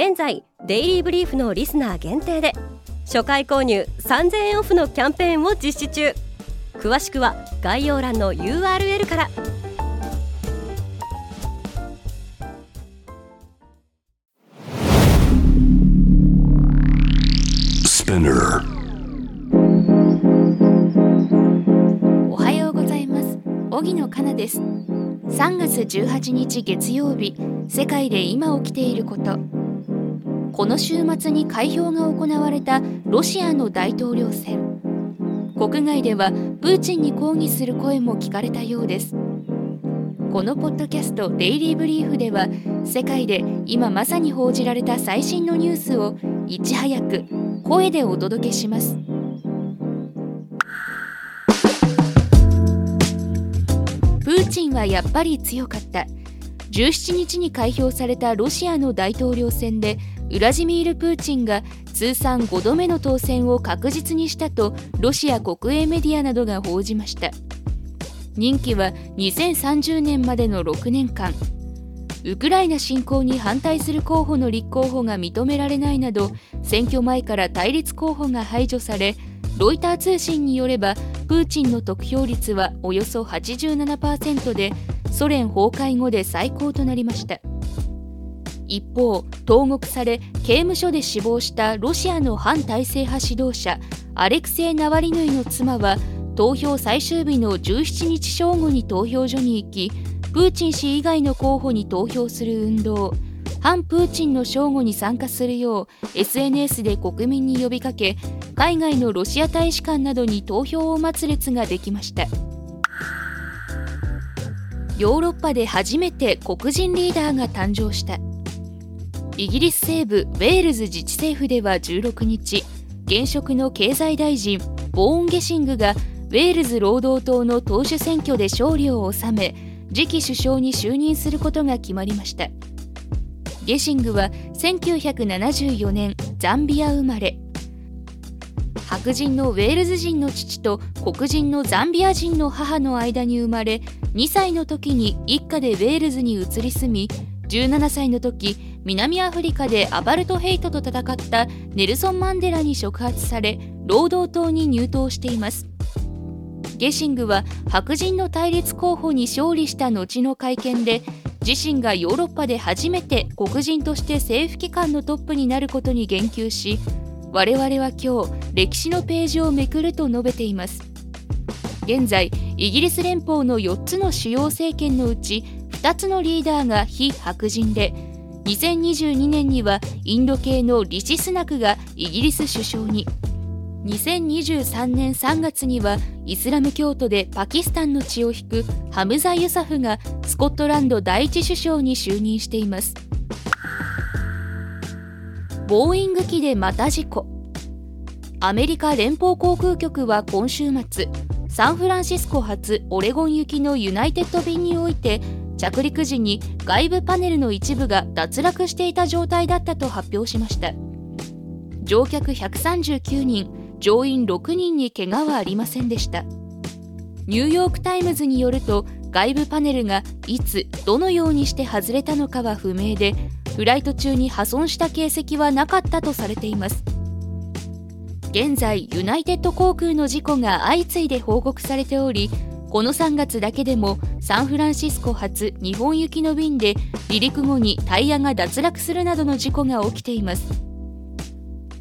現在デイリーブリーフのリスナー限定で初回購入3000円オフのキャンペーンを実施中。詳しくは概要欄の URL から。おはようございます。荻野かなです。3月18日月曜日世界で今起きていることこの週末に開票が行われたロシアの大統領選。国外ではプーチンに抗議する声も聞かれたようです。このポッドキャスト「デイリー・ブリーフ」では世界で今まさに報じられた最新のニュースをいち早く声でお届けします。プーチンはやっぱり強かった。17日に開票されたロシアの大統領選でウラジミール・プーチンが通算5度目の当選を確実にしたとロシア国営メディアなどが報じました。任期は2030年までの6年間。ウクライナ侵攻に反対する候補の立候補が認められないなど選挙前から対立候補が排除されロイター通信によればプーチンの得票率はおよそ87%でソ連崩壊後で最高となりました。一方投獄され刑務所で死亡したロシアの反体制派指導者アレクセイ・ナワリヌイの妻は投票最終日の17日正午に投票所に行きプーチン氏以外の候補に投票する運動。反プーチンの正午に参加するよう SNS で国民に呼びかけ海外のロシア大使館などに投票を待つ列ができました。ヨーロッパで初めて黒人リーダーが誕生した。イギリス西部ウェールズ自治政府では16日現職の経済大臣ボーン・ゲシングがウェールズ労働党の党首選挙で勝利を収め次期首相に就任することが決まりました。ゲシングは1974年ザンビア生まれ。白人のウェールズ人の父と黒人のザンビア人の母の間に生まれ2歳の時に一家でウェールズに移り住み17歳の時南アフリカでアバルトヘイトと戦ったネルソン・マンデラに触発され労働党に入党しています。ゲシングは白人の対立候補に勝利した後の会見で自身がヨーロッパで初めて黒人として政府機関のトップになることに言及し我々は今日歴史のページをめくると述べています。現在イギリス連邦の4つの主要政権のうち2つのリーダーが非白人で2022年にはインド系のリシスナクがイギリス首相に。2023年3月にはイスラム教徒でパキスタンの血を引くハムザ・ユサフがスコットランド第一首相に就任しています。ボーイング機でまた事故。アメリカ連邦航空局は今週末サンフランシスコ発オレゴン行きのユナイテッド便において着陸時に外部パネルの一部が脱落していた状態だったと発表しました。乗客139人乗員6人に怪我はありませんでした。ニューヨーク・タイムズによると外部パネルがいつどのようにして外れたのかは不明でフライト中に破損した形跡はなかったとされています。現在ユナイテッド航空の事故が相次いで報告されておりこの3月だけでもサンフランシスコ発日本行きの便で離陸後にタイヤが脱落するなどの事故が起きています。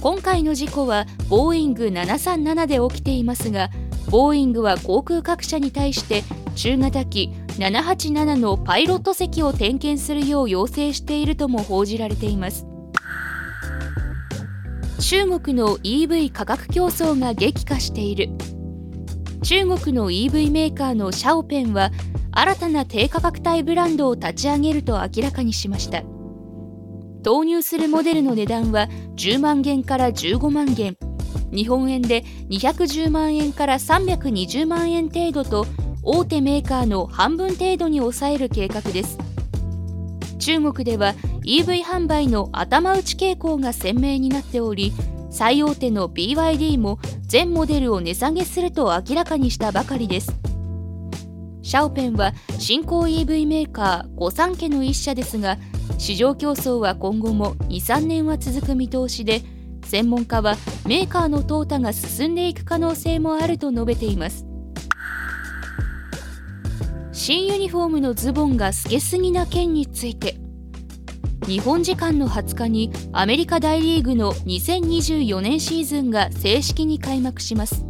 今回の事故はボーイング737で起きていますがボーイングは航空各社に対して中型機787のパイロット席を点検するよう要請しているとも報じられています。中国の EV 価格競争が激化している。中国の EV メーカーのシャオペンは新たな低価格帯ブランドを立ち上げると明らかにしました。投入するモデルの値段は10万元から15万元。日本円で210万円から320万円程度と大手メーカーの半分程度に抑える計画です。中国では EV 販売の頭打ち傾向が鮮明になっており最大手の BYD も全モデルを値下げすると明らかにしたばかりです。シャオペンは新興 EV メーカー御三家の一社ですが市場競争は今後も23年は続く見通しで専門家はメーカーの淘汰が進んでいく可能性もあると述べています。新ユニフォームのズボンが透けすぎな件について日本時間の20日にアメリカ大リーグの2024年シーズンが正式に開幕します。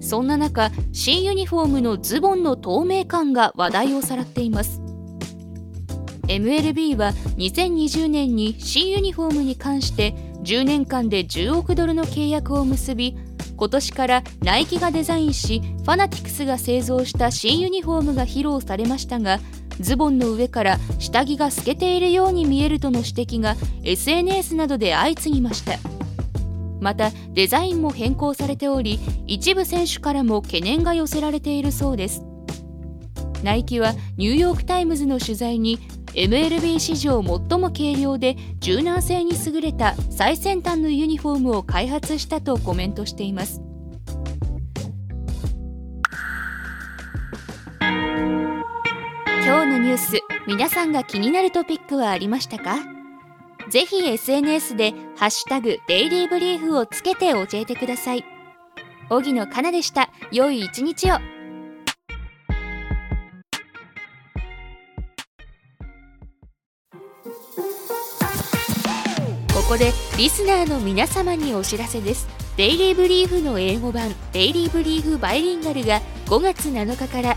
そんな中新ユニフォームのズボンの透明感が話題をさらっています。MLB は2020年に新ユニフォームに関して10年間で10億ドルの契約を結び今年からナイキがデザインしファナティクスが製造した新ユニフォームが披露されましたがズボンの上から下着が透けているように見えるとの指摘が SNS などで相次ぎました。またデザインも変更されており一部選手からも懸念が寄せられているそうです。ナイキはニューヨーク・タイムズの取材に MLB 史上最も軽量で柔軟性に優れた最先端のユニフォームを開発したとコメントしています。ニュース。皆さんが気になるトピックはありましたか？ぜひ SNS で「ハッシュタグデイリーブリーフ」をつけて教えてください。荻野かなでした。良い一日を。ここでリスナーの皆様にお知らせです。デイリーブリーフの英語版デイリーブリーフバイリンガルが5月7日から